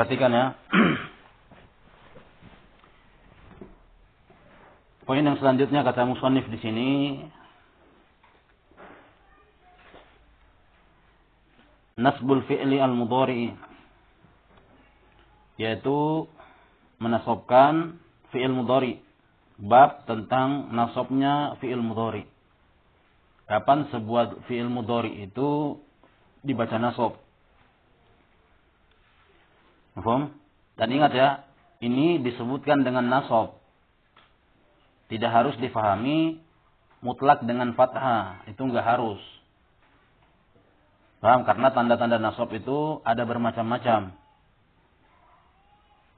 Perhatikan ya. Poin yang selanjutnya kata musannif di sini. Nasbul fi'li al-mudhari yaitu menasobkan fi'il mudhari bab tentang nasabnya fi'il mudhari. Kapan sebuah fi'il mudhari itu dibaca nasab Paham? Dan ingat ya, ini disebutkan dengan nasab. Tidak harus difahami mutlak dengan fathah. Itu enggak harus. Paham? Karena tanda-tanda nasab itu ada bermacam-macam.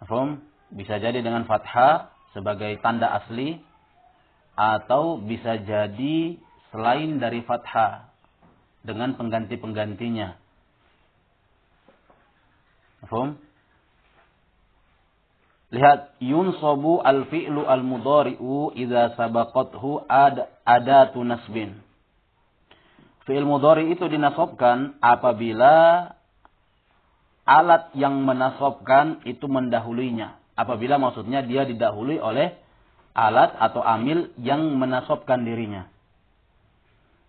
Paham? Bisa jadi dengan fathah sebagai tanda asli. Atau bisa jadi selain dari fathah. Dengan pengganti-penggantinya. Paham? Lihat yunsabu al-fi'lu al-mudhari'u idza sabaqathu ad adatu nasbin. Fi'il mudhari itu dinasabkan apabila alat yang menasabkan itu mendahulinya. Apabila maksudnya dia didahului oleh alat atau amil yang menasabkan dirinya.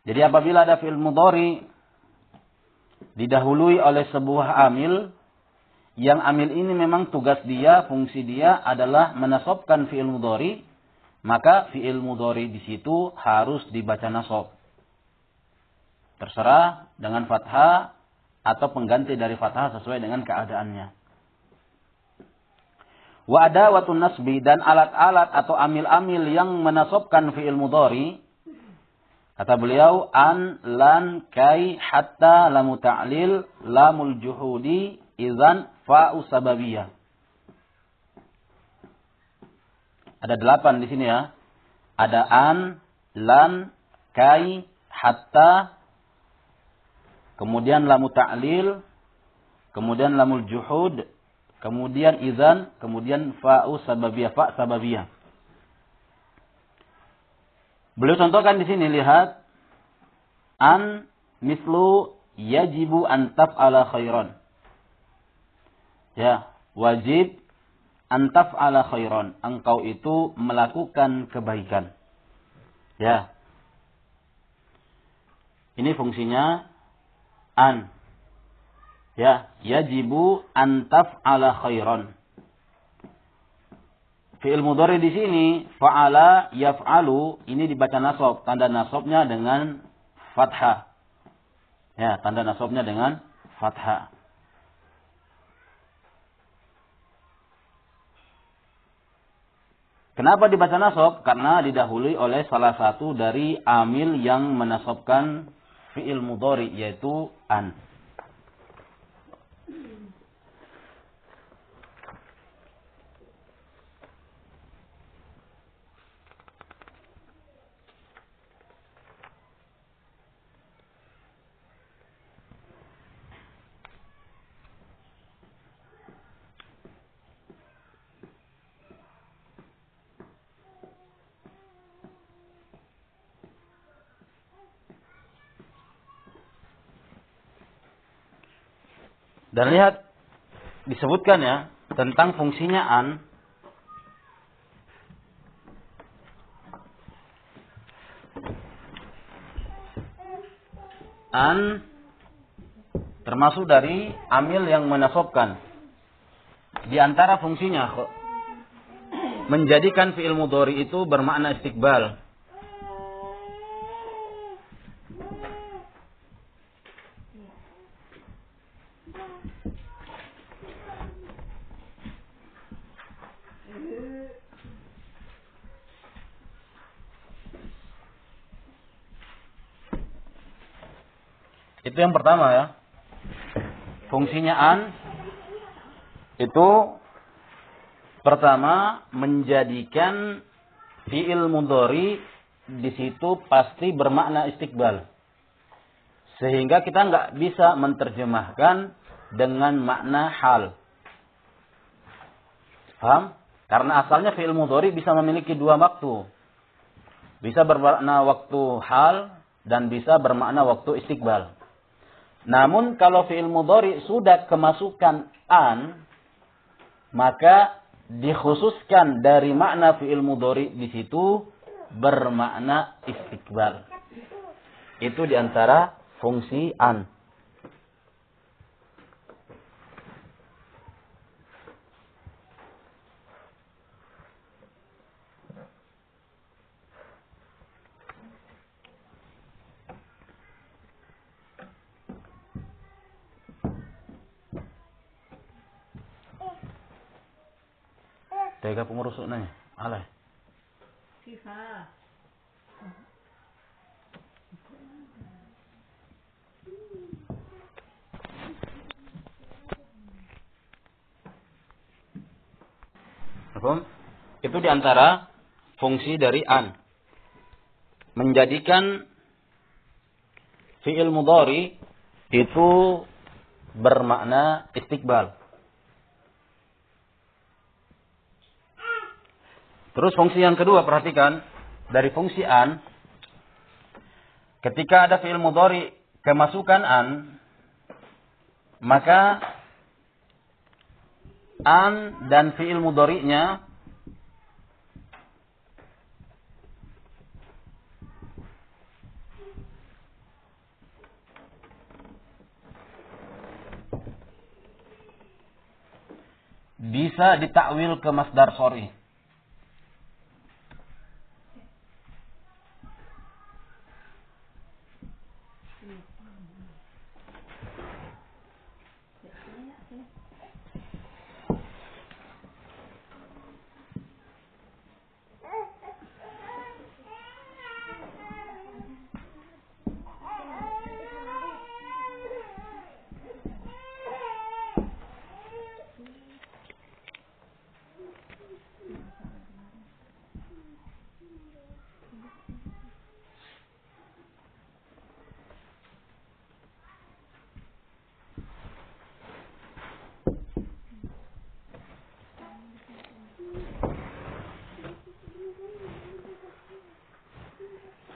Jadi apabila ada fi'il mudhari didahului oleh sebuah amil yang amil ini memang tugas dia, fungsi dia adalah menasobkan fi'il mudhari, maka fi'il mudhari di situ harus dibaca nasab. Terserah dengan fathah atau pengganti dari fathah sesuai dengan keadaannya. Wa ada watun nasbi dan alat-alat atau amil-amil yang menasobkan fi'il mudhari kata beliau an lan kai hatta lamu ta'lil lamul juhudi idzan fa'u sababiyah. Ada delapan di sini ya. Ada an, lan, kai, hatta, kemudian lamu ta'lil, kemudian lamul juhud, kemudian izan, kemudian fa'u sababiyah, fa' sababiyah. Beliau contohkan di sini lihat an mislu yajibu an taf'ala khairan. Ya, wajib antaf ala khairan. Engkau itu melakukan kebaikan. Ya. Ini fungsinya an. Ya, yajibu antaf ala khairan. Fi'il mudhari di sini fa'ala yaf'alu ini dibaca nasab, tanda nasabnya dengan fathah. Ya, tanda nasabnya dengan fathah. Kenapa dibaca nasab? Karena didahului oleh salah satu dari amil yang menasabkan fi'il mudhari yaitu an. Dan lihat disebutkan ya tentang fungsinya an an termasuk dari amil yang menasobkan. Di antara fungsinya menjadikan fi'il mudhari itu bermakna istiqbal. Yang pertama ya. Fungsinya an itu pertama menjadikan fiil mudhari di situ pasti bermakna istiqbal. Sehingga kita nggak bisa menerjemahkan dengan makna hal. Paham? Karena asalnya fiil mudhari bisa memiliki dua waktu. Bisa bermakna waktu hal dan bisa bermakna waktu istiqbal. Namun kalau fi'il mudhari sudah kemasukan an, maka dikhususkan dari makna fi'il mudhari di situ bermakna istiqbal. Itu di antara fungsi an. Tega pengurus nanya. Alay. Sifa. Itu di antara fungsi dari an. Menjadikan fi'il mudhari itu bermakna istiqbal. Terus fungsi yang kedua perhatikan dari fungsi an ketika ada fi'il mudhari kemasukan an maka an dan fi'il mudhari'nya bisa ditakwil ke masdar sorry.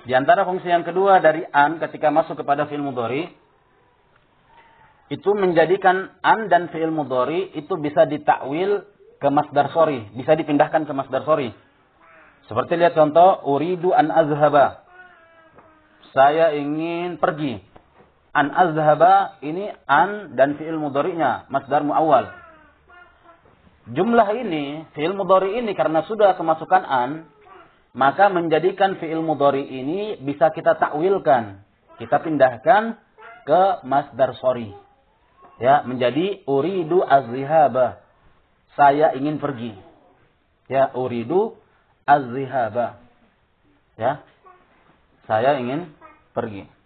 Di antara fungsi yang kedua dari an ketika masuk kepada fi'il mudhari itu menjadikan an dan fi'il mudhari itu bisa ditakwil ke masdar sori, bisa dipindahkan ke masdar sori. Seperti lihat contoh uridu an azhaba. Saya ingin pergi. An azhaba ini an dan fi'il mudhari'nya, masdar muawwal. Jumlah ini, fi'il mudhari ini karena sudah kemasukan an, maka menjadikan fi'il mudhari ini bisa kita takwilkan. Kita pindahkan ke masdar sorry. Ya, menjadi uridu azhaba. Saya ingin pergi. Ya, uridu azhaba. Ya. Saya ingin pergi.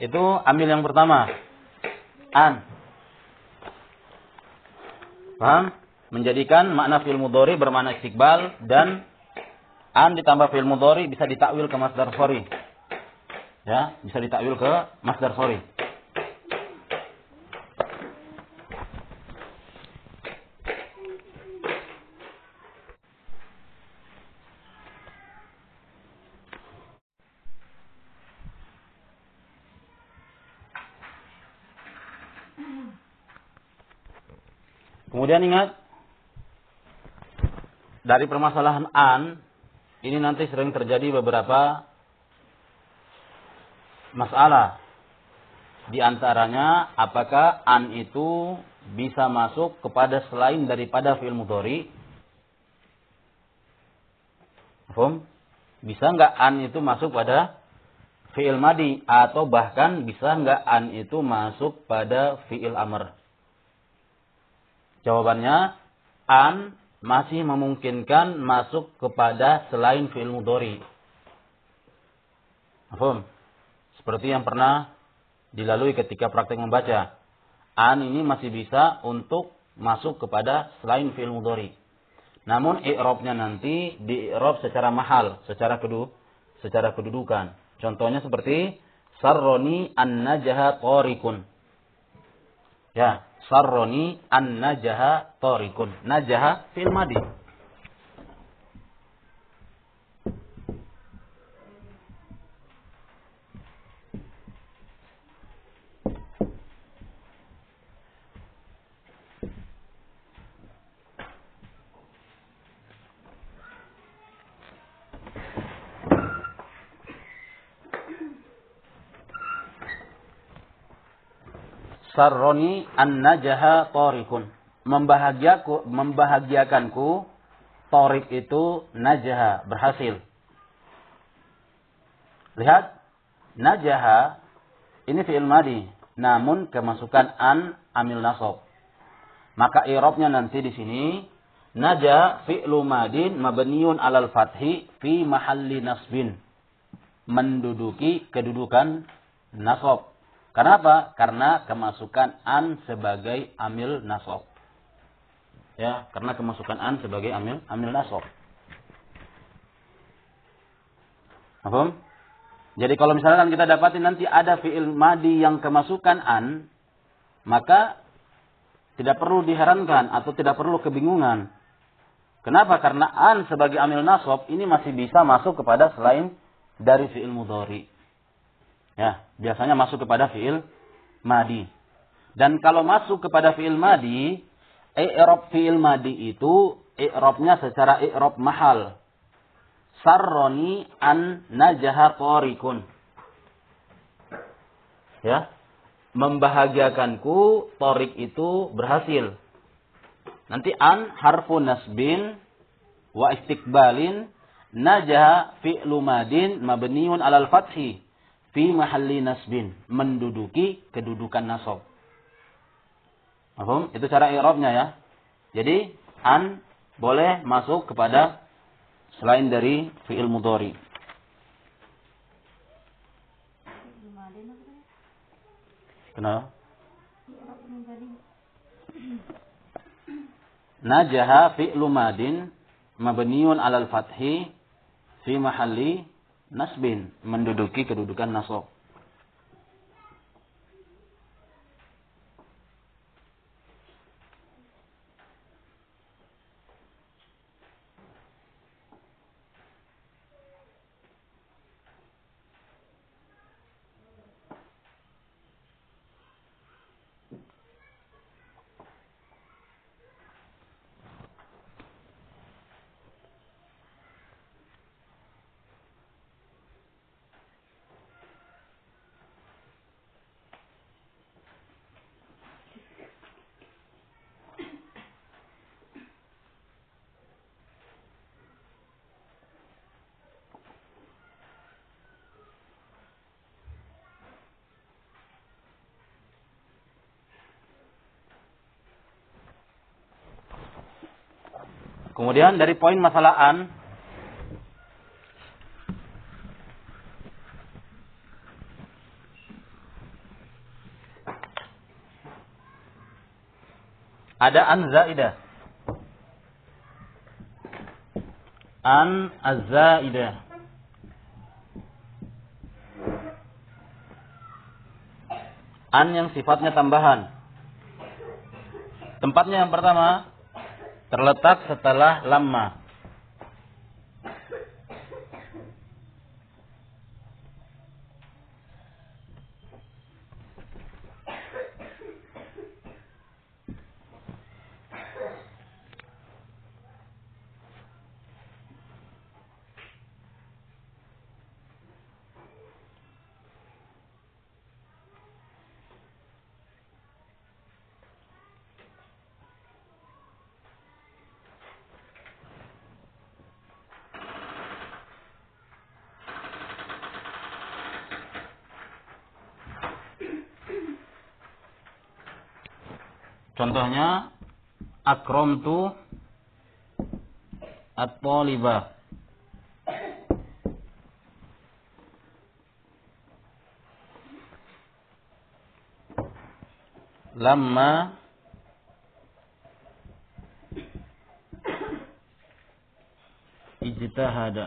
Itu ambil yang pertama. An. Paham? Menjadikan makna fil mudhari bermakna istiqbal dan an ditambah fil mudhari bisa ditakwil ke masdar sorry. Ya, bisa ditakwil ke masdar sorry. Kemudian ingat dari permasalahan an ini nanti sering terjadi beberapa masalah. Di antaranya apakah an itu bisa masuk kepada selain daripada fi'il mudhari? Paham? Bisa nggak an itu masuk pada fi'il madi atau bahkan bisa nggak an itu masuk pada fi'il amr? Jawabannya an masih memungkinkan masuk kepada selain fi'il mudhari. Paham? Seperti yang pernah dilalui ketika praktek membaca. An ini masih bisa untuk masuk kepada selain fi'il mudhari. Namun i'rabnya nanti di i'rab secara mahal, secara secara kedudukan. Contohnya seperti sarroni an-najaha tariqun. Ya, sarroni an-najaha tariqun. Najaha fi'il madi. Sarroni an-najaha torikun. Membahagiaku, membahagiakanku torik itu najaha, berhasil. Lihat, najaha ini fi'il madi, namun kemasukan an amil nasab. Maka i'rabnya nanti di sini naja fi'lu madin mabniun alal fathi fi mahalli nasbin. Menduduki kedudukan nasab. Kenapa? Karena kemasukan an sebagai amil nasab. Ya, karena kemasukan an sebagai amil amil nasab. Paham? Jadi kalau misalkan kita dapatin nanti ada fi'il madi yang kemasukan an, maka tidak perlu diherankan atau tidak perlu kebingungan. Kenapa? Karena an sebagai amil nasab ini masih bisa masuk kepada selain dari fi'il mudhari. Ya, biasanya masuk kepada fiil madi. Dan kalau masuk kepada fiil madi, i'rab fiil madi itu i'rabnya secara i'rab mahal. Sarroni an najaha torikun. Ya. Membahagiakanku torik itu berhasil. Nanti an harfu nasbin wa istiqbalin najaha fi'lu madin mabniun alal fathi fi mahalli nasbin, menduduki kedudukan nasab. Paham? Itu cara i'rabnya ya. Jadi an boleh masuk kepada selain dari fi'il mudhari. Kenapa? Najaha fi'lu madin mabniun alal fathi fi mahalli nasbin menduduki kedudukan nasab. Kemudian dari poin masalah an ada an zaidah. An az-zaidah. An yang sifatnya tambahan. Tempatnya yang pertama terletak setelah lama. Contohnya akramtu at-talibah. Lama ijtahada.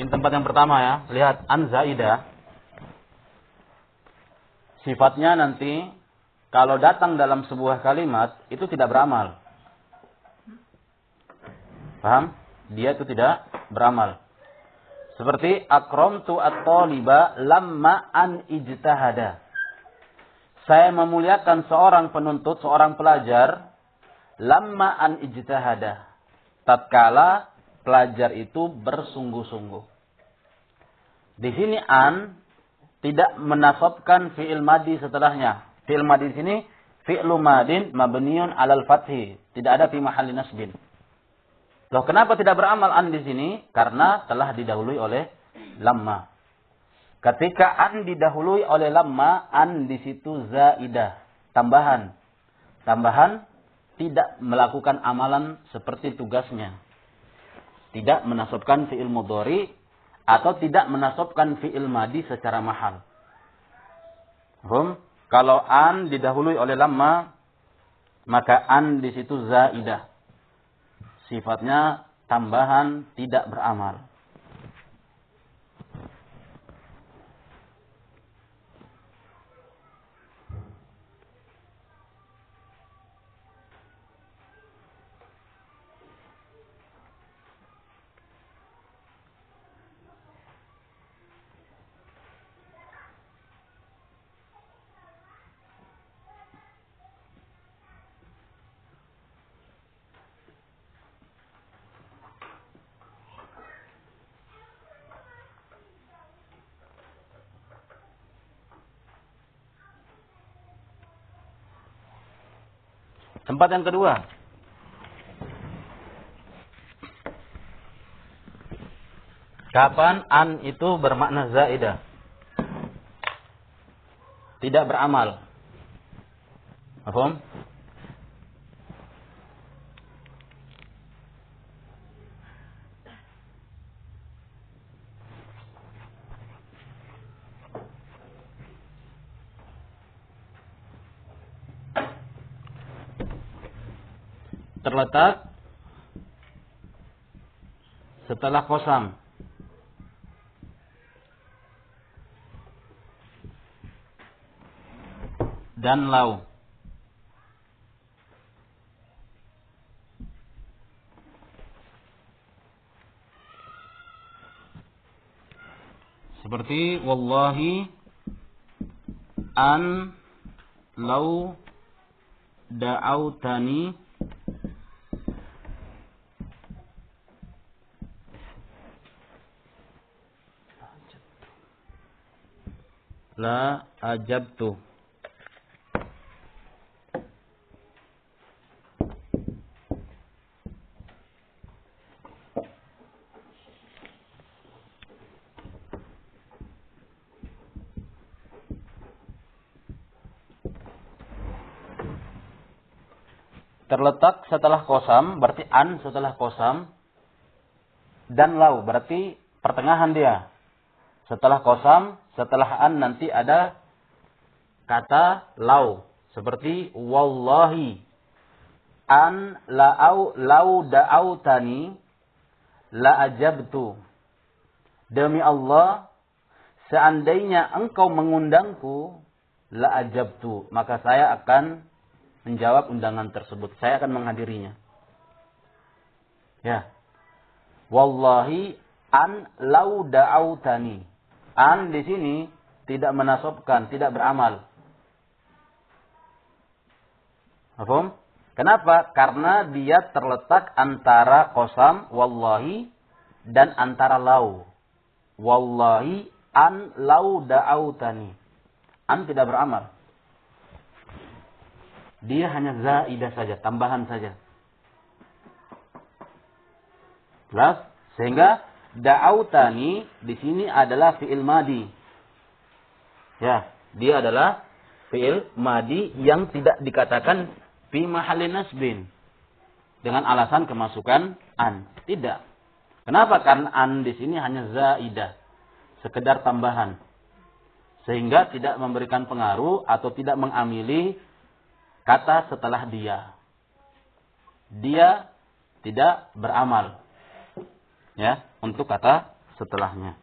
Ini tempat yang pertama ya. Lihat an zaidah. Sifatnya nanti kalau datang dalam sebuah kalimat itu tidak beramal. Paham? Dia itu tidak beramal. Seperti akramtu at-taliba lamma an ijtahada. Saya memuliakan seorang penuntut, seorang pelajar lamma an ijtahada. Tatkala pelajar itu bersungguh-sungguh. Di sini an tidak menasabkan fi'il madi setelahnya. Fi'il madi di sini fi'lu madin mabniun alal fathi. Tidak ada fi mahalli nasbin. Loh, kenapa tidak beramal an di sini? Karena telah didahului oleh lamma. Ketika an didahului oleh lamma, an di situ zaidah, tambahan. Tambahan tidak melakukan amalan seperti tugasnya. Tidak menasabkan fi'il mudhari atau tidak menasabkan fi'il madi secara mahal. Hum? Kalau an didahului oleh lamma, maka an di situ zaidah sifatnya tambahan tidak beramal. Tempat yang kedua. Kapan an itu bermakna zaidah? Tidak beramal. Paham? Terletak setelah kosam. Dan lau. Seperti wallahi an lau da'autani la ajabtu. Terletak setelah kosam berarti an setelah kosam dan lau berarti pertengahan dia setelah kosam setelah an nanti ada kata lau. Seperti wallahi an la'au lau da'autani la ajabtu demi Allah seandainya engkau mengundangku la ajabtu maka saya akan menjawab undangan tersebut. Saya akan menghadirinya. Ya. Wallahi an lau da'autani An di sini tidak menasobkan, tidak beramal. Paham? Kenapa? Karena dia terletak antara kosam, wallahi, dan antara lau. Wallahi an lau da'autani. An tidak beramal. Dia hanya zaidah saja, tambahan saja. Jelas? Sehingga da'autani di sini adalah fi'il madi. Ya, Dia adalah fi'il madi yang tidak dikatakan fi mahallin nasbin. Dengan alasan kemasukan an. Tidak. Kenapa? Karena an di sini hanya zaidah. Sekedar tambahan. Sehingga tidak memberikan pengaruh atau tidak mengamili kata setelah dia. Dia tidak beramal. Ya, untuk kata setelahnya.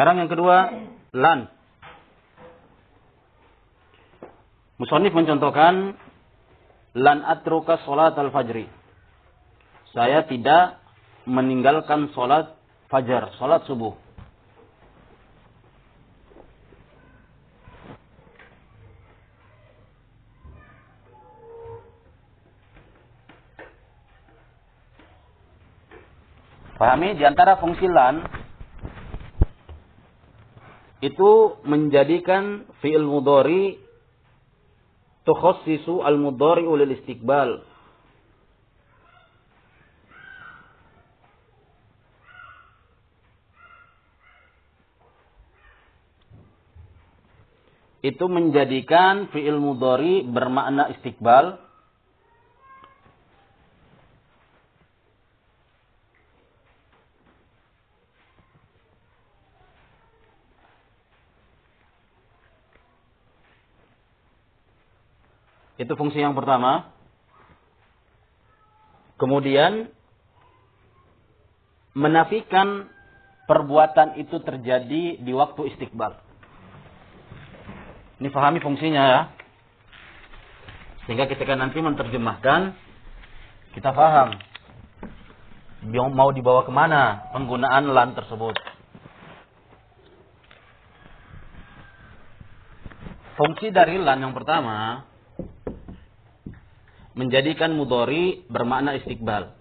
Sekarang yang kedua, lan. Musonif mencontohkan lan atruka salat al-fajri. Saya tidak meninggalkan salat fajar, salat subuh. Pahami di antara fungsi lan itu menjadikan fi'il mudhari tukhassisu al-mudhari ulil istiqbal. Itu menjadikan fi'il mudhari bermakna istiqbal Itu fungsi yang pertama. Kemudian menafikan perbuatan itu terjadi di waktu istiqbal. Ini pahami fungsinya ya. Sehingga ketika nanti menerjemahkan, kita paham. Mau dibawa ke mana penggunaan lan tersebut. Fungsi dari lan yang pertama menjadikan mudori bermakna istiqbal.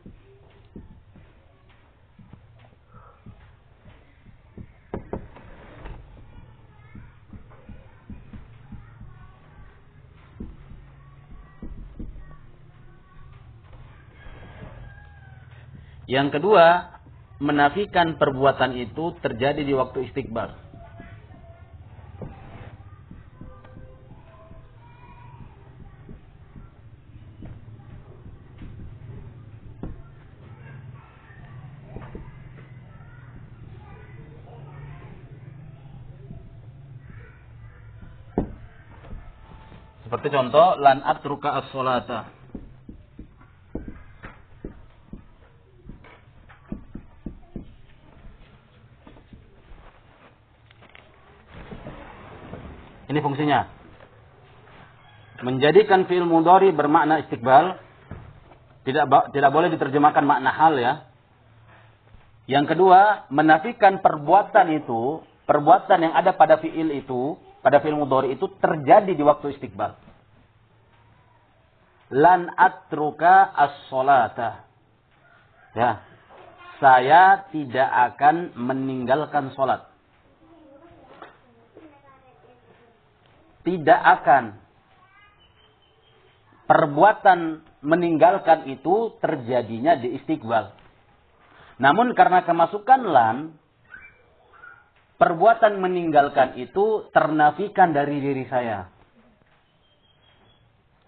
Yang kedua, menafikan perbuatan itu terjadi di waktu istiqbal. Seperti contoh lan atruka as-salata. Ini fungsinya. Menjadikan fi'il mudhari bermakna istiqbal tidak tidak boleh diterjemahkan makna hal ya. Yang kedua, menafikan perbuatan itu, perbuatan yang ada pada fi'il itu pada fi'il mudhari itu terjadi di waktu istiqbal. Lan atruka as-salata. Ya. Saya tidak akan meninggalkan salat. Tidak akan. Perbuatan meninggalkan itu terjadinya di istiqbal. Namun karena kemasukan lan, perbuatan meninggalkan itu ternafikan dari diri saya.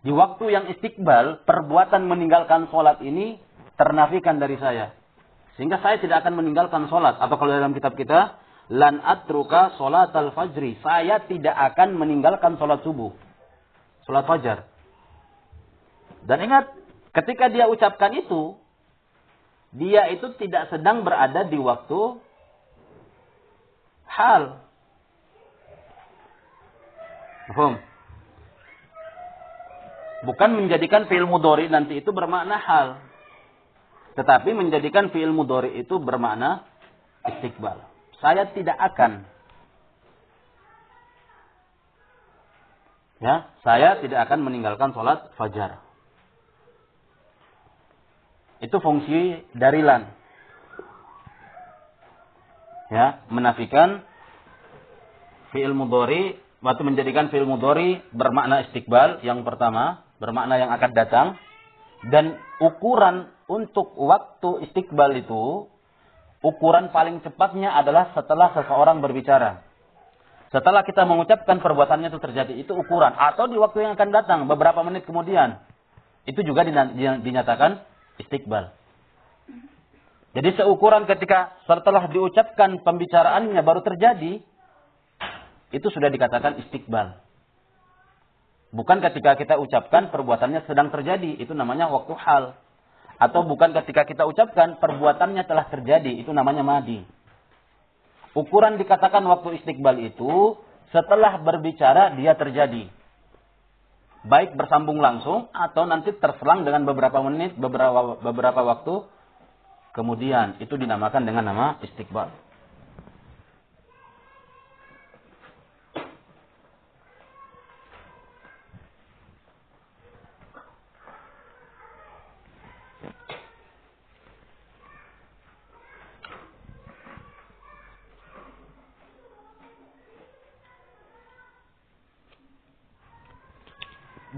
Di waktu yang istiqbal, perbuatan meninggalkan sholat ini ternafikan dari saya. Sehingga saya tidak akan meninggalkan sholat. Atau kalau dalam kitab kita, lan atruka sholat al-fajri. Saya tidak akan meninggalkan sholat subuh. Sholat fajar. Dan ingat, ketika dia ucapkan itu, dia itu tidak sedang berada di waktu hal. Paham? Bukan menjadikan fi'il mudhari nanti itu bermakna hal. Tetapi menjadikan fi'il mudhari itu bermakna istiqbal. Saya tidak akan Ya, saya tidak akan meninggalkan sholat fajar. Itu fungsi dari lan. Ya, menafikan fi'il mudhari waktu menjadikan fi'il mudhari bermakna istiqbal yang pertama, bermakna yang akan datang dan ukuran untuk waktu istiqbal itu ukuran paling cepatnya adalah setelah seseorang berbicara. Setelah kita mengucapkan perbuatannya itu terjadi, itu ukuran. Atau di waktu yang akan datang, beberapa menit kemudian. Itu juga dinyatakan istiqbal. Jadi seukuran ketika setelah diucapkan pembicaraannya baru terjadi, itu sudah dikatakan istiqbal. Bukan ketika kita ucapkan perbuatannya sedang terjadi, itu namanya waktu hal. Atau bukan ketika kita ucapkan perbuatannya telah terjadi, itu namanya madi. Ukuran dikatakan waktu istiqbal itu setelah berbicara dia terjadi. Baik bersambung langsung atau nanti terselang dengan beberapa menit, beberapa beberapa waktu kemudian itu dinamakan dengan nama istiqbal.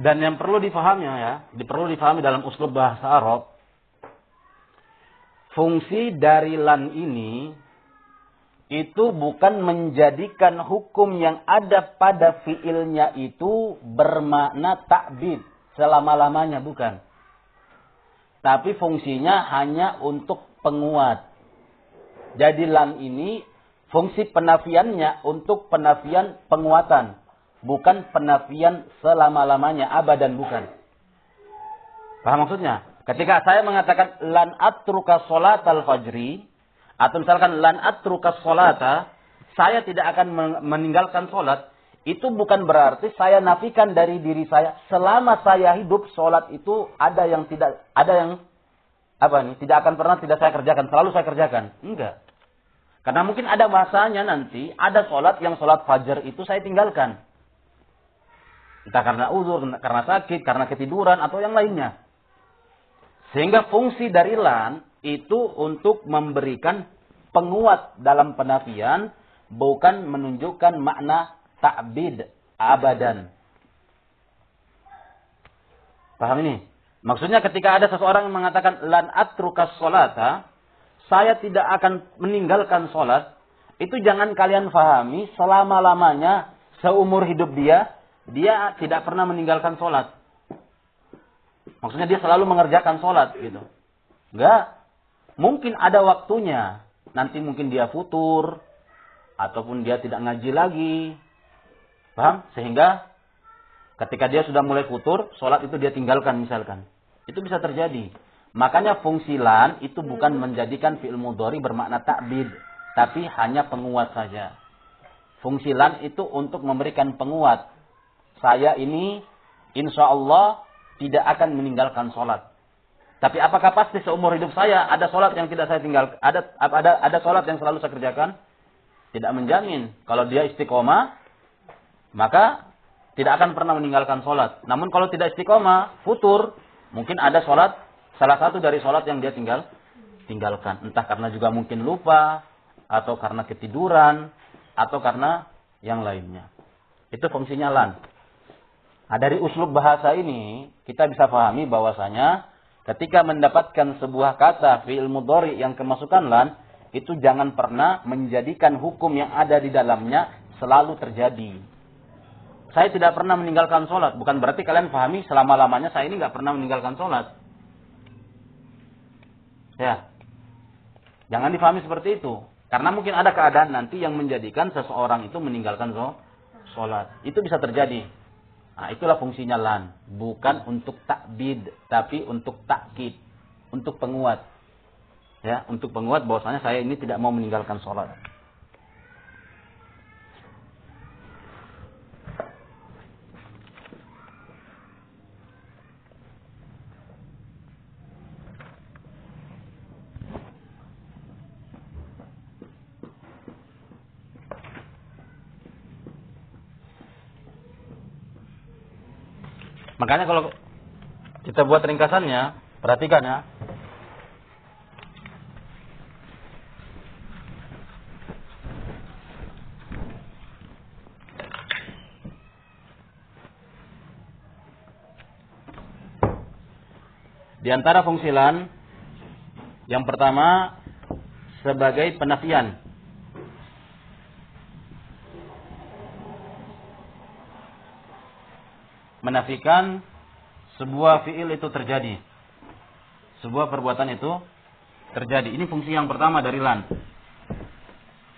Dan yang perlu difahami ya, perlu difahami dalam uslub bahasa Arab, fungsi dari lan ini itu bukan menjadikan hukum yang ada pada fiilnya itu bermakna takbid selama-lamanya bukan. Tapi fungsinya hanya untuk penguat. Jadi lan ini fungsi penafiannya untuk penafian penguatan bukan penafian selama-lamanya, abadan bukan. Paham maksudnya? Ketika saya mengatakan lan atruka salat al-fajri atau misalkan lan atruka salata, saya tidak akan meninggalkan salat, itu bukan berarti saya nafikan dari diri saya. Selama saya hidup salat itu ada yang tidak ada yang apa nih tidak akan pernah tidak saya kerjakan selalu saya kerjakan. Enggak. Karena mungkin ada masanya nanti ada sholat yang sholat fajar itu saya tinggalkan Entah karena uzur, karena sakit, karena ketiduran, atau yang lainnya. Sehingga fungsi dari lan itu untuk memberikan penguat dalam penafian, bukan menunjukkan makna ta'bid abadan. Paham ini? Maksudnya ketika ada seseorang yang mengatakan lan atrukas solata, saya tidak akan meninggalkan solat, itu jangan kalian fahami selama-lamanya seumur hidup dia dia tidak pernah meninggalkan sholat. Maksudnya dia selalu mengerjakan sholat gitu. Enggak. Mungkin ada waktunya. Nanti mungkin dia futur. Ataupun dia tidak ngaji lagi. Paham? Sehingga ketika dia sudah mulai futur, sholat itu dia tinggalkan misalkan. Itu bisa terjadi. Makanya fungsi lan itu bukan menjadikan fi'il mudhari bermakna takbid. Tapi hanya penguat saja. Fungsi lan itu untuk memberikan penguat saya ini insya Allah tidak akan meninggalkan sholat. Tapi apakah pasti seumur hidup saya ada sholat yang tidak saya tinggal, ada ada ada sholat yang selalu saya kerjakan? Tidak menjamin. Kalau dia istiqomah, maka tidak akan pernah meninggalkan sholat. Namun kalau tidak istiqomah, futur, mungkin ada sholat, salah satu dari sholat yang dia tinggal tinggalkan. Entah karena juga mungkin lupa, atau karena ketiduran, atau karena yang lainnya. Itu fungsinya lan. Nah, dari uslub bahasa ini kita bisa pahami bahwasanya ketika mendapatkan sebuah kata fi'il mudhari yang kemasukan lan itu jangan pernah menjadikan hukum yang ada di dalamnya selalu terjadi. Saya tidak pernah meninggalkan sholat. Bukan berarti kalian pahami selama-lamanya saya ini nggak pernah meninggalkan sholat. Ya. Jangan difahami seperti itu. Karena mungkin ada keadaan nanti yang menjadikan seseorang itu meninggalkan sholat. Itu bisa terjadi. Nah, itulah fungsinya lan. Bukan untuk takbid, tapi untuk takkid. Untuk penguat. Ya, untuk penguat bahwasanya saya ini tidak mau meninggalkan sholat. Makanya kalau kita buat ringkasannya, perhatikan ya. Di antara fungsi lan yang pertama sebagai penafian. Menafikan sebuah fiil itu terjadi. Sebuah perbuatan itu terjadi. Ini fungsi yang pertama dari lan.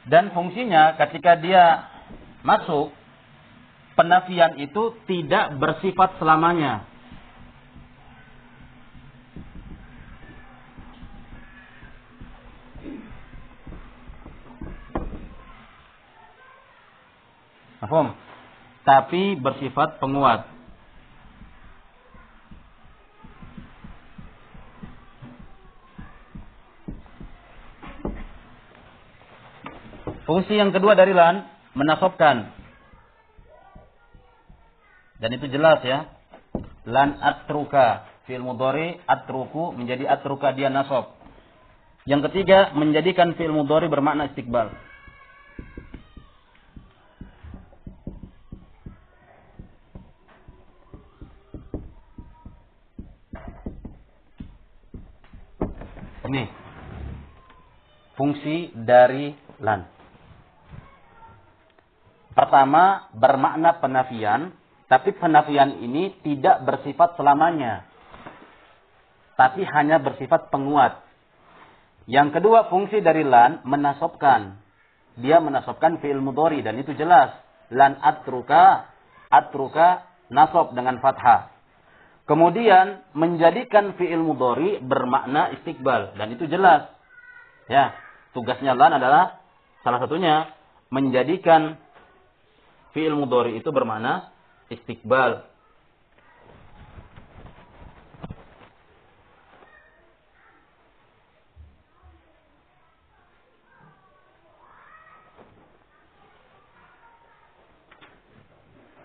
Dan fungsinya ketika dia masuk, penafian itu tidak bersifat selamanya. Tapi bersifat penguat. Fungsi yang kedua dari lan menasobkan. Dan itu jelas ya. Lan atruka fil mudhari atruku menjadi atruka dia nasob. Yang ketiga menjadikan fil mudhari bermakna istiqbal. Ini fungsi dari lan. Pertama, bermakna penafian, tapi penafian ini tidak bersifat selamanya. Tapi hanya bersifat penguat. Yang kedua, fungsi dari lan menasobkan. Dia menasobkan fi'il mudhari dan itu jelas. Lan atruka, atruka nasob dengan fathah. Kemudian menjadikan fi'il mudhari bermakna istiqbal dan itu jelas. Ya, tugasnya lan adalah salah satunya menjadikan fi'il mudhari itu bermakna istiqbal.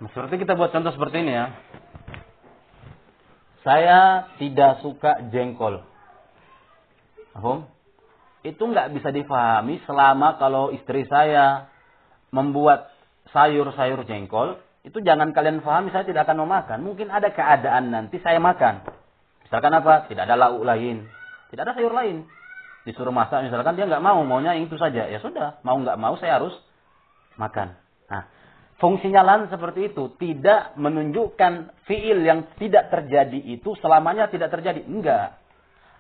Nah, seperti kita buat contoh seperti ini ya. Saya tidak suka jengkol. Paham? Itu nggak bisa difahami selama kalau istri saya membuat sayur-sayur jengkol, itu jangan kalian pahami saya tidak akan memakan. Mungkin ada keadaan nanti saya makan. Misalkan apa? Tidak ada lauk lain. Tidak ada sayur lain. Disuruh masak misalkan dia nggak mau, maunya itu saja. Ya sudah, mau nggak mau saya harus makan. Nah, Fungsinya lan seperti itu. Tidak menunjukkan fiil yang tidak terjadi itu selamanya tidak terjadi. Enggak.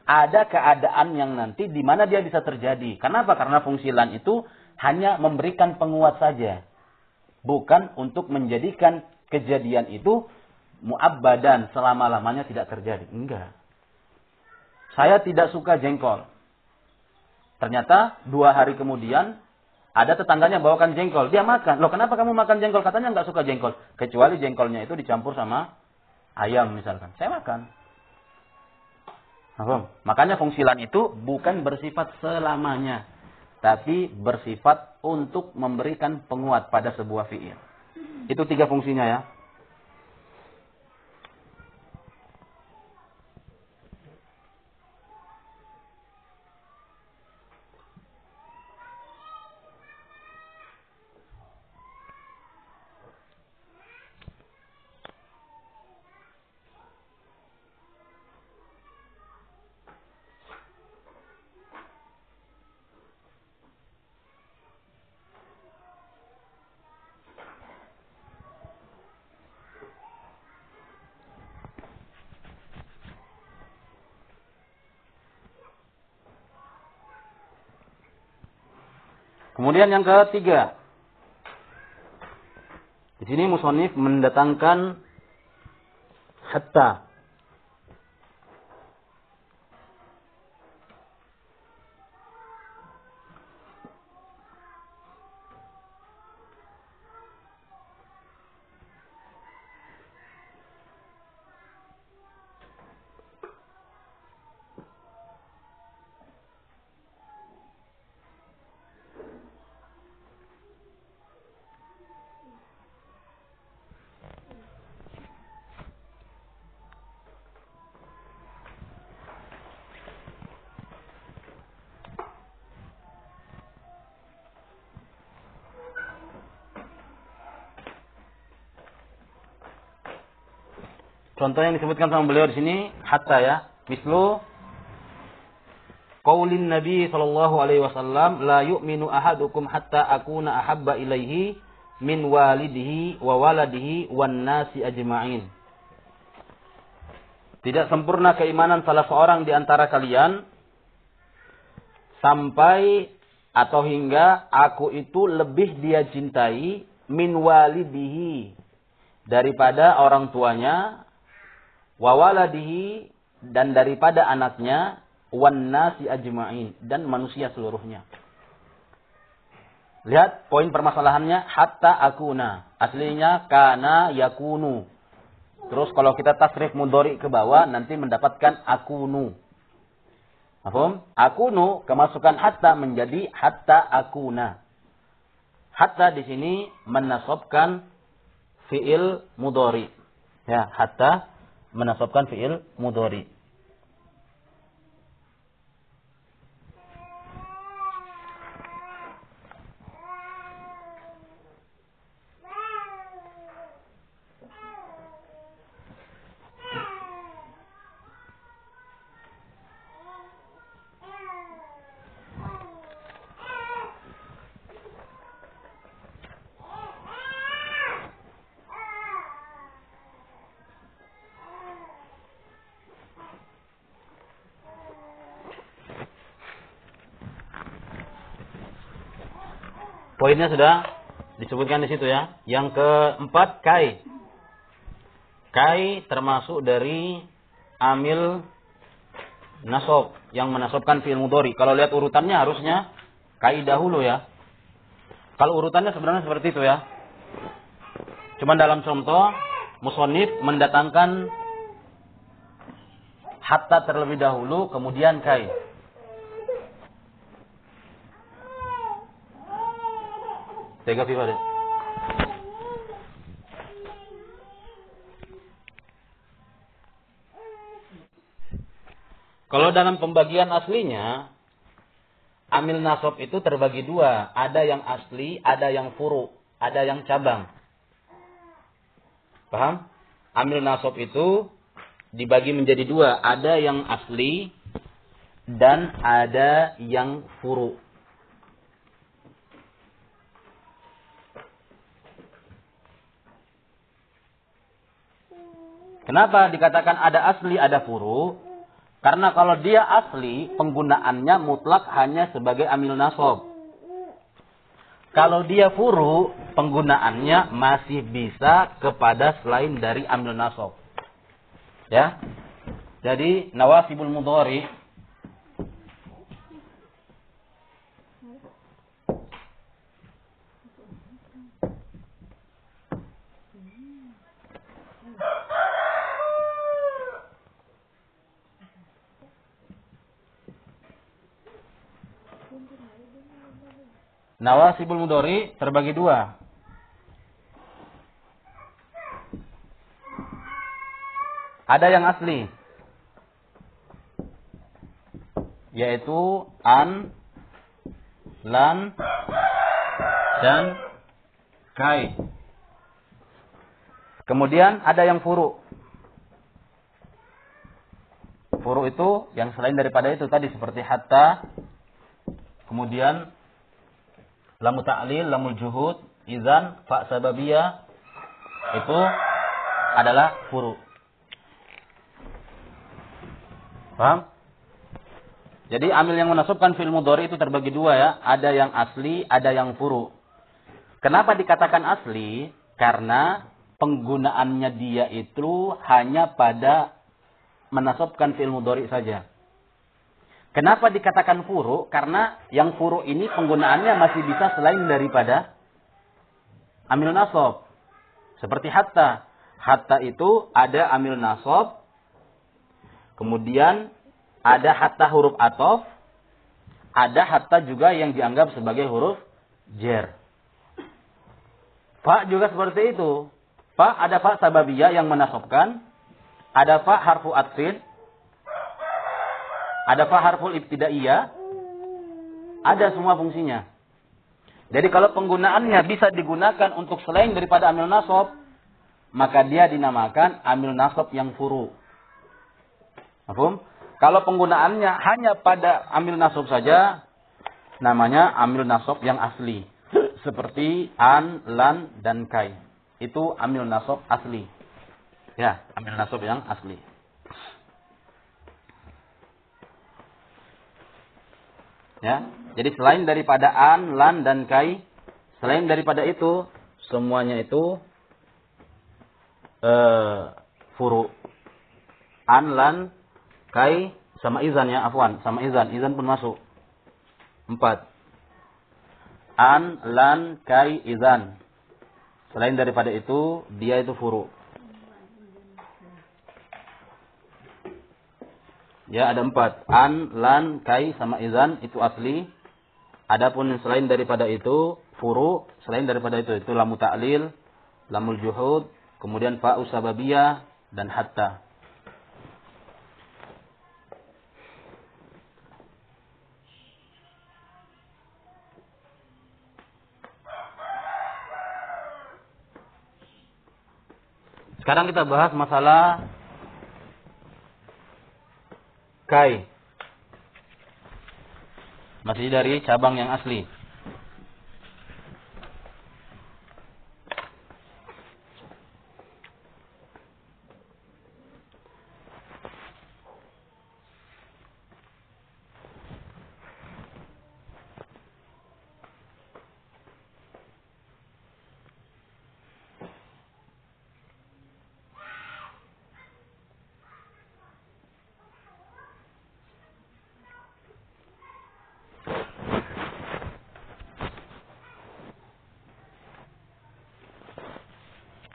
Ada keadaan yang nanti di mana dia bisa terjadi. Kenapa? Karena fungsi lan itu hanya memberikan penguat saja. Bukan untuk menjadikan kejadian itu muabbadan selama-lamanya tidak terjadi. Enggak. Saya tidak suka jengkol. Ternyata dua hari kemudian ada tetangganya bawakan jengkol, dia makan. Loh kenapa kamu makan jengkol? Katanya nggak suka jengkol. Kecuali jengkolnya itu dicampur sama ayam misalkan. Saya makan. Makanya fungsilan itu bukan bersifat selamanya. Tapi bersifat untuk memberikan penguat pada sebuah fi'il. Itu tiga fungsinya ya. Kemudian yang ketiga. Di sini musonif mendatangkan hatta contoh yang disebutkan sama beliau di sini hatta ya. Mislu qaulin Nabi sallallahu alaihi wasallam la yu'minu ahadukum hatta akuna ahabba ilaihi min walidihi wa waladihi wan nasi ajma'in. Tidak sempurna keimanan salah seorang di antara kalian sampai atau hingga aku itu lebih dia cintai min walidihi daripada orang tuanya wa waladihi dan daripada anaknya wan nasi ajma'in dan manusia seluruhnya. Lihat poin permasalahannya hatta akuna. Aslinya kana yakunu. Terus kalau kita tasrif mudhari ke bawah nanti mendapatkan akunu. Paham? Akunu kemasukan hatta menjadi hatta akuna. Hatta di sini menasobkan fiil mudori. Ya, hatta menasobkan fiil mudori. Poinnya sudah disebutkan di situ ya. Yang keempat kai. Kai termasuk dari amil nasob yang menasobkan fi'il mudhari. Kalau lihat urutannya harusnya kai dahulu ya. Kalau urutannya sebenarnya seperti itu ya. Cuma dalam contoh musonif mendatangkan hatta terlebih dahulu kemudian kai. Tega FIFA. Kalau dalam pembagian aslinya, amil nasab itu terbagi dua. Ada yang asli, ada yang furu, ada yang cabang. Paham? Amil nasab itu dibagi menjadi dua. Ada yang asli dan ada yang furu. Kenapa dikatakan ada asli, ada furu? Karena kalau dia asli, penggunaannya mutlak hanya sebagai amil nasob. Kalau dia furu, penggunaannya masih bisa kepada selain dari amil nasob. Ya. Jadi nawasibul mudhari Nawasibul mudori terbagi dua. Ada yang asli. Yaitu an, lan, dan kai. Kemudian ada yang furu. Furu itu yang selain daripada itu tadi seperti hatta, kemudian lamu ta'lil, lamu juhud, izan, fa sababiyah itu adalah furu. Paham? Jadi amil yang menasubkan fil mudhari itu terbagi dua ya, ada yang asli, ada yang furu. Kenapa dikatakan asli? Karena penggunaannya dia itu hanya pada menasubkan fil mudhari saja. Kenapa dikatakan furu? Karena yang furu ini penggunaannya masih bisa selain daripada amil nasob. Seperti hatta. Hatta itu ada amil nasob. Kemudian ada hatta huruf atof. Ada hatta juga yang dianggap sebagai huruf jer. Fa juga seperti itu. Fa ada fa sababiyah yang menasobkan. Ada fa harfu atfin ada fa harful ibtidaiyah? Ada semua fungsinya. Jadi kalau penggunaannya bisa digunakan untuk selain daripada amil nasob, maka dia dinamakan amil nasab yang furu. Paham? Kalau penggunaannya hanya pada amil nasab saja, namanya amil nasab yang asli. Seperti an, lan, dan kai. Itu amil nasab asli. Ya, amil nasab yang asli. Ya, jadi selain daripada an, lan, dan kai, selain daripada itu, semuanya itu uh, furu. An, lan, kai, sama izan ya, afwan, sama izan. Izan pun masuk. Empat. An, lan, kai, izan. Selain daripada itu, dia itu furu. Ya ada empat. An, lan, kai, sama izan itu asli. Adapun selain daripada itu furu, selain daripada itu itu lamu ta'lil, lamul juhud, kemudian fa'u sababiyah dan hatta. Sekarang kita bahas masalah Kai. Masih dari cabang yang asli.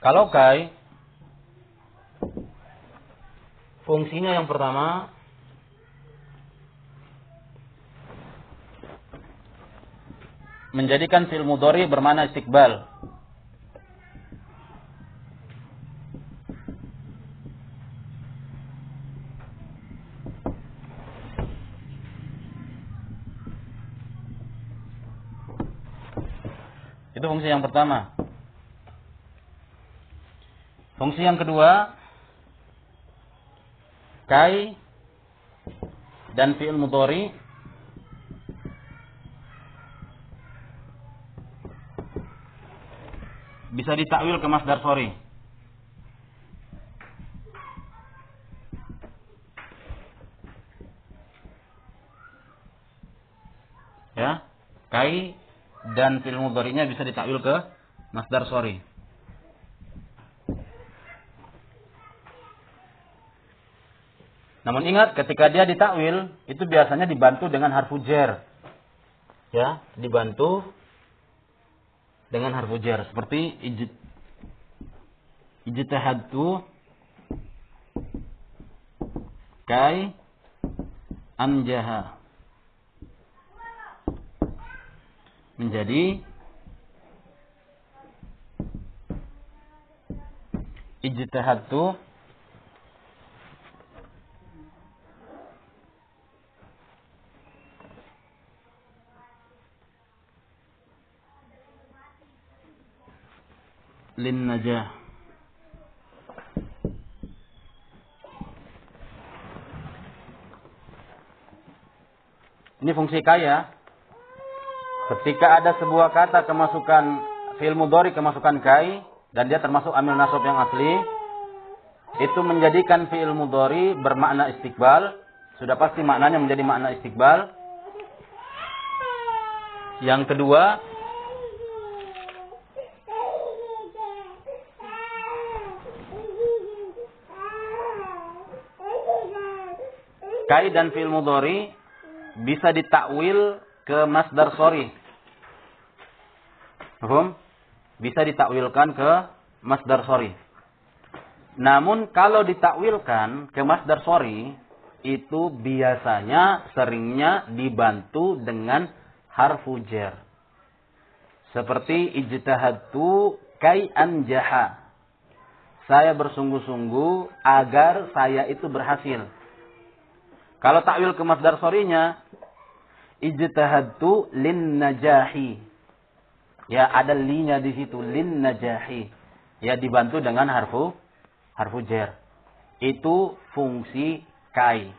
Kalau kai fungsinya yang pertama menjadikan fil mudhari bermakna istiqbal. Itu fungsi yang pertama. Fungsi yang kedua, kai dan fi'il mudhari bisa ditakwil ke masdar sorry. Ya, kai dan fi'il mudhari'nya bisa ditakwil ke masdar sorry. Namun ingat ketika dia ditakwil itu biasanya dibantu dengan harfu jar. Ya, dibantu dengan harfu jar seperti ijt ijtahadtu kai anjaha menjadi ijtahadtu najah Ini fungsi kaya. Ketika ada sebuah kata kemasukan fi'il mudhari kemasukan kai dan dia termasuk amil nasab yang asli, itu menjadikan fi'il mudhari bermakna istiqbal. Sudah pasti maknanya menjadi makna istiqbal. Yang kedua, kai dan fi'il mudhari bisa ditakwil ke masdar sorry. Paham? Bisa ditakwilkan ke masdar sorry. Namun kalau ditakwilkan ke masdar sorry, itu biasanya seringnya dibantu dengan harfu jar. Seperti ijtahadtu kai anjaha. Saya bersungguh-sungguh agar saya itu berhasil. Kalau takwil ke masdar sorinya, ijtahadtu lin najahi. Ya, ada linya di situ, lin najahi. ya dibantu dengan harfu harfu jer. Itu fungsi kai.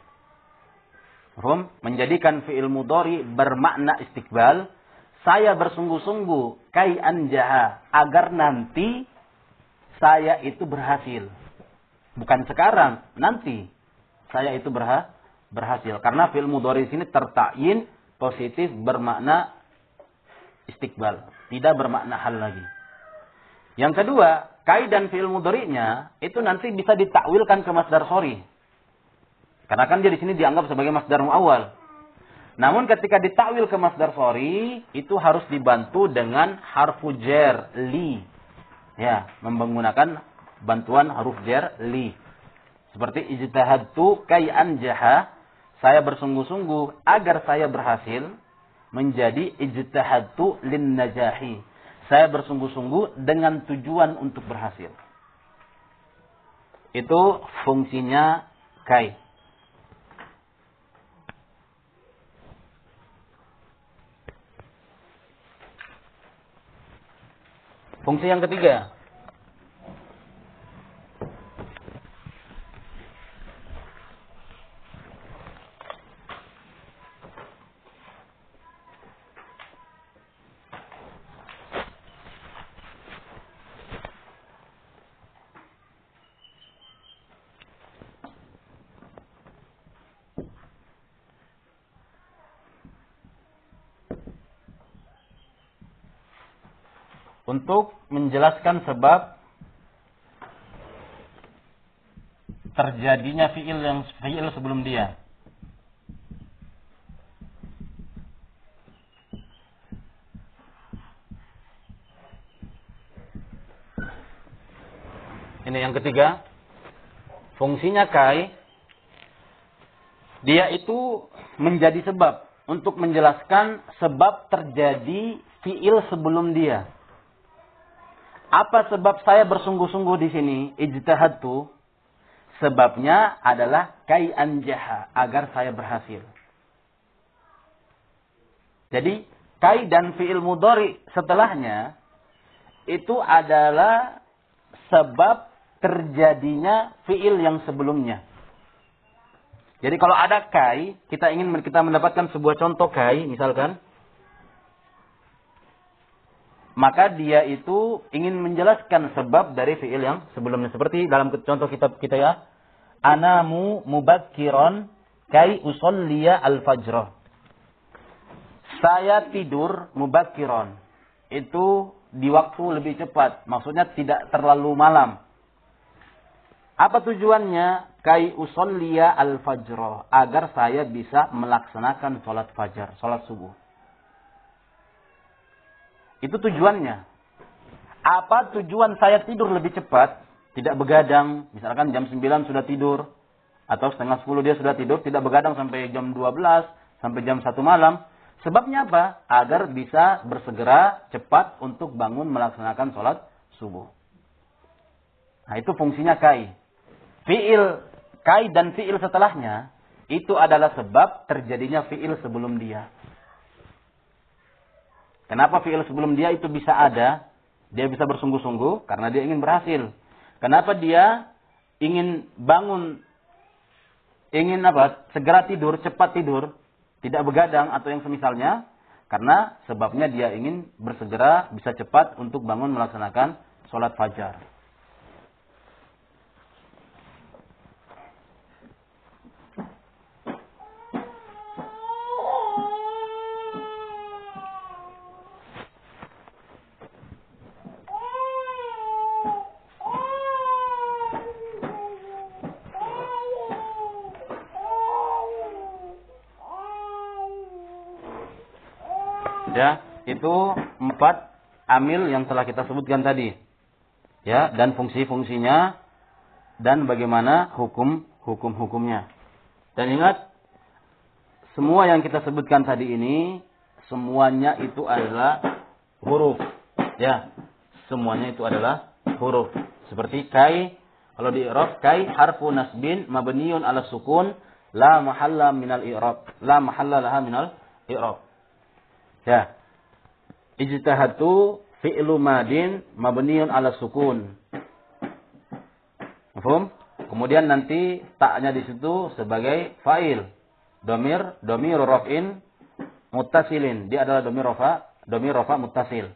Rum menjadikan fi'il mudhari bermakna istiqbal. Saya bersungguh-sungguh kai anjaha agar nanti saya itu berhasil. Bukan sekarang, nanti saya itu berha berhasil. Karena fi'il mudhari sini tertayin positif bermakna istiqbal, tidak bermakna hal lagi. Yang kedua, kai dan fi'il mudhari'nya itu nanti bisa ditakwilkan ke masdar sorry. Karena kan dia di sini dianggap sebagai masdar muawal. Namun ketika ditakwil ke masdar sorry, itu harus dibantu dengan harfu jer, li. Ya, menggunakan bantuan huruf jer, li. Seperti ijtahadtu kai anjaha, saya bersungguh-sungguh agar saya berhasil menjadi ijtahadtu lin najahi. Saya bersungguh-sungguh dengan tujuan untuk berhasil. Itu fungsinya kai. Fungsi yang ketiga. Untuk menjelaskan sebab terjadinya fiil yang fiil sebelum dia. Ini yang ketiga. Fungsinya kai dia itu menjadi sebab untuk menjelaskan sebab terjadi fiil sebelum dia. Apa sebab saya bersungguh-sungguh di sini? Ijtihad tuh. Sebabnya adalah kai anjaha. Agar saya berhasil. Jadi, kai dan fi'il mudori setelahnya. Itu adalah sebab terjadinya fi'il yang sebelumnya. Jadi kalau ada kai, kita ingin kita mendapatkan sebuah contoh kai, misalkan maka dia itu ingin menjelaskan sebab dari fiil yang sebelumnya. Seperti dalam contoh kitab kita ya. Anamu mubakkiron kai usolliya al-fajr saya tidur mubakkiron itu di waktu lebih cepat. Maksudnya tidak terlalu malam. Apa tujuannya? Kai usolliya al-fajr agar saya bisa melaksanakan sholat fajar sholat subuh itu tujuannya. Apa tujuan saya tidur lebih cepat? Tidak begadang. Misalkan jam 9 sudah tidur. Atau setengah 10 dia sudah tidur. Tidak begadang sampai jam 12. Sampai jam 1 malam. Sebabnya apa? Agar bisa bersegera cepat untuk bangun melaksanakan sholat subuh. Nah itu fungsinya kai. Fi'il kai dan fi'il setelahnya. Itu adalah sebab terjadinya fi'il sebelum dia. Kenapa fi'il sebelum dia itu bisa ada? Dia bisa bersungguh-sungguh karena dia ingin berhasil. Kenapa dia ingin bangun, ingin apa? Segera tidur, cepat tidur, tidak begadang atau yang semisalnya? Karena sebabnya dia ingin bersegera, bisa cepat untuk bangun melaksanakan sholat fajar. Itu empat amil yang telah kita sebutkan tadi. Ya, dan fungsi-fungsinya dan bagaimana hukum hukum-hukumnya. Dan ingat semua yang kita sebutkan tadi ini semuanya itu adalah huruf. Ya, semuanya itu adalah huruf. Seperti kai kalau di i'rab kai harfu nasbin mabniun ala sukun la mahalla minal i'rab. La mahalla laha minal i'rab. Ya. Ijtahatu fi'lu madin mabniun ala sukun. Paham? Kemudian nanti taknya di situ sebagai fa'il. Domir, domir raf'in muttasilin. Dia adalah domir rafa, domir rafa muttasil.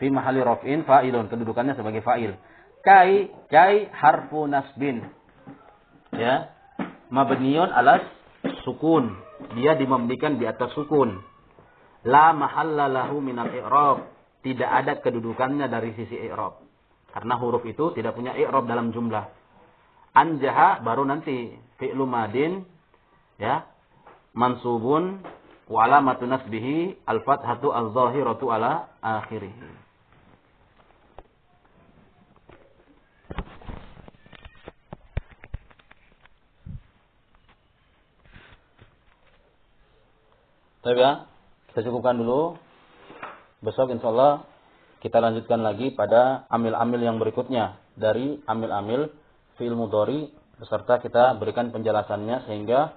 Fi mahali raf'in fa'ilun. Kedudukannya sebagai fa'il. Kai, kai harfu nasbin. Ya. Mabniun alas sukun. Dia dimabnikan di atas sukun. La mahalla lahu minal i'rab. Tidak ada kedudukannya dari sisi i'rab. Karena huruf itu tidak punya i'rab dalam jumlah. Anjaha baru nanti fi'lu madin ya mansubun wa alamatu nasbihi al-fathatu al-zahiratu ala akhirih. Tapi ya, kita cukupkan dulu. Besok insya Allah kita lanjutkan lagi pada amil-amil yang berikutnya. Dari amil-amil fi'il mudhari beserta kita berikan penjelasannya sehingga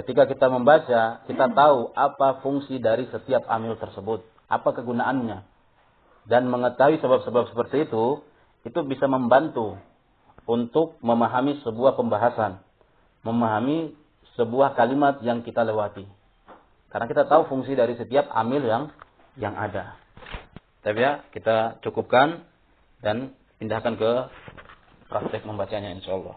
ketika kita membaca kita tahu apa fungsi dari setiap amil tersebut, apa kegunaannya. Dan mengetahui sebab-sebab seperti itu itu bisa membantu untuk memahami sebuah pembahasan, memahami sebuah kalimat yang kita lewati. Karena kita tahu fungsi dari setiap amil yang yang ada. Tapi ya, kita cukupkan dan pindahkan ke praktek membacanya insya Allah.